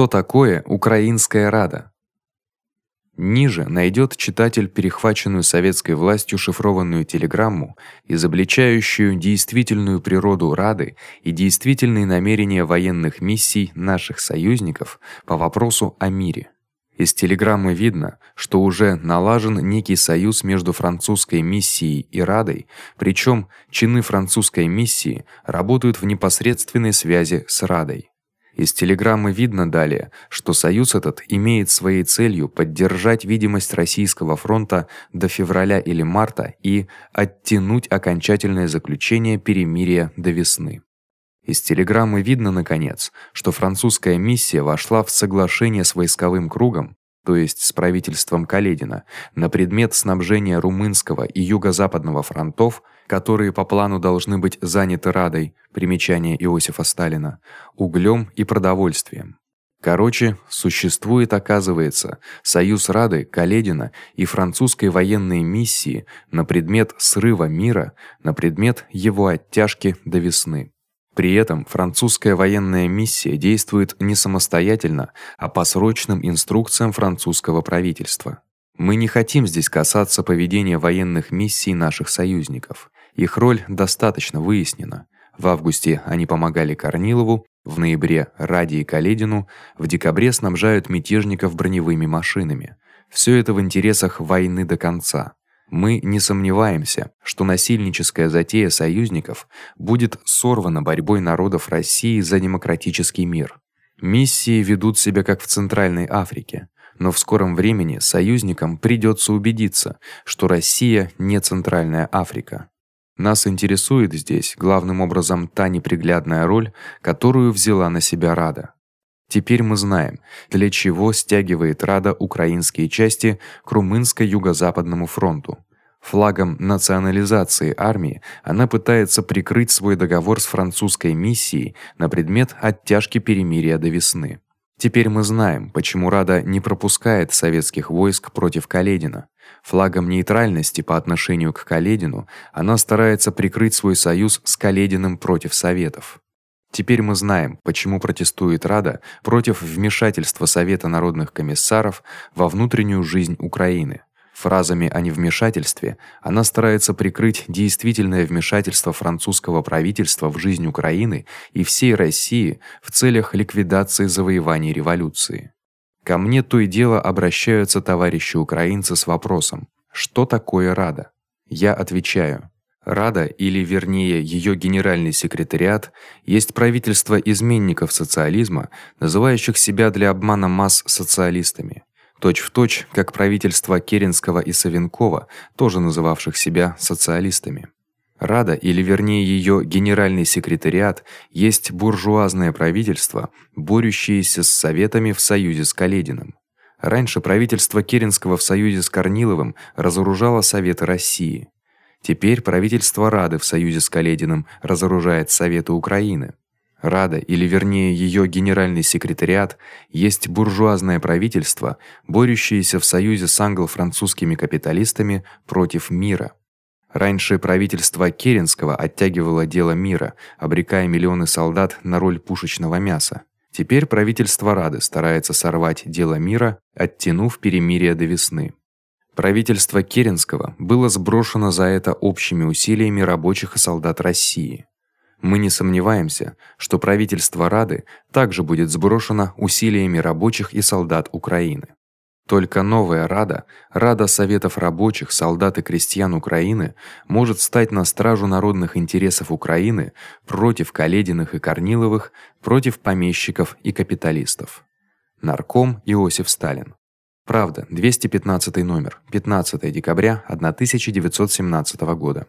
Что такое Украинская Рада? Ниже найдёт читатель перехваченную советской властью шифрованную телеграмму, изобличающую действительную природу Рады и действительные намерения военных миссий наших союзников по вопросу о мире. Из телеграммы видно, что уже налажен некий союз между французской миссией и Радой, причём чины французской миссии работают в непосредственной связи с Радой. Из телеграммы видно далее, что союз этот имеет своей целью поддержать видимость российского фронта до февраля или марта и оттянуть окончательное заключение перемирия до весны. Из телеграммы видно наконец, что французская миссия вошла в соглашение с войсковым кругом, то есть с правительством Каледина, на предмет снабжения румынского и юго-западного фронтов которые по плану должны быть заняты Радой, примечание Иосифа Сталина, углем и продовольствием. Короче, существует, оказывается, союз Рады, Каледина и французской военной миссии на предмет срыва мира, на предмет его оттяжки до весны. При этом французская военная миссия действует не самостоятельно, а по срочным инструкциям французского правительства. Мы не хотим здесь касаться поведения военных миссий наших союзников. Их роль достаточно выяснена. В августе они помогали Корнилову, в ноябре Ради и Каледину, в декабре снабжают мятежников броневыми машинами. Всё это в интересах войны до конца. Мы не сомневаемся, что насильническая затея союзников будет сорвана борьбой народов России за демократический мир. Миссии ведут себя как в Центральной Африке, но в скором времени союзникам придётся убедиться, что Россия не Центральная Африка. Нас интересует здесь главным образом та неприглядная роль, которую взяла на себя Рада. Теперь мы знаем, для чего стягивает Рада украинские части к румынско-юго-западному фронту. Флагом национализации армии она пытается прикрыть свой договор с французской миссией на предмет оттяжки перемирия до весны. Теперь мы знаем, почему Рада не пропускает советских войск против Каледина. Флагом нейтральности по отношению к Каледину она старается прикрыть свой союз с Калединым против советов. Теперь мы знаем, почему протестует Рада против вмешательства Совета народных комиссаров во внутреннюю жизнь Украины. Фразами о невмешательстве она старается прикрыть действительное вмешательство французского правительства в жизнь Украины и всей России в целях ликвидации завоеваний революции. Ко мне то и дело обращаются товарищи украинцы с вопросом: что такое Рада? Я отвечаю: Рада, или вернее её генеральный секретариат, есть правительство изменников социализма, называющих себя для обмана масс социалистами точь-в-точь, как правительство Керенского и Савенкова, тоже называвших себя социалистами. Рада, или вернее её генеральный секретариат, есть буржуазное правительство, борющееся с советами в союзе с Калединым. Раньше правительство Керенского в союзе с Корниловым разоружало Советы России. Теперь правительство Рады в союзе с Калединым разоружает Советы Украины. Рада, или вернее её генеральный секретариат, есть буржуазное правительство, борющееся в союзе с англо-французскими капиталистами против мира. Раньше правительство Керенского оттягивало дело мира, обрекая миллионы солдат на роль пушечного мяса. Теперь правительство Рады старается сорвать дело мира, оттянув перемирие до весны. Правительство Керенского было сброшено за это общими усилиями рабочих и солдат России. Мы не сомневаемся, что правительство Рады также будет сброшено усилиями рабочих и солдат Украины. Только новая Рада, Рада советов рабочих, солдат и крестьян Украины, может стать на стражу народных интересов Украины против Калединых и Корниловых, против помещиков и капиталистов. Нарком Иосиф Сталин. Правда, 215 номер, 15 декабря 1917 года.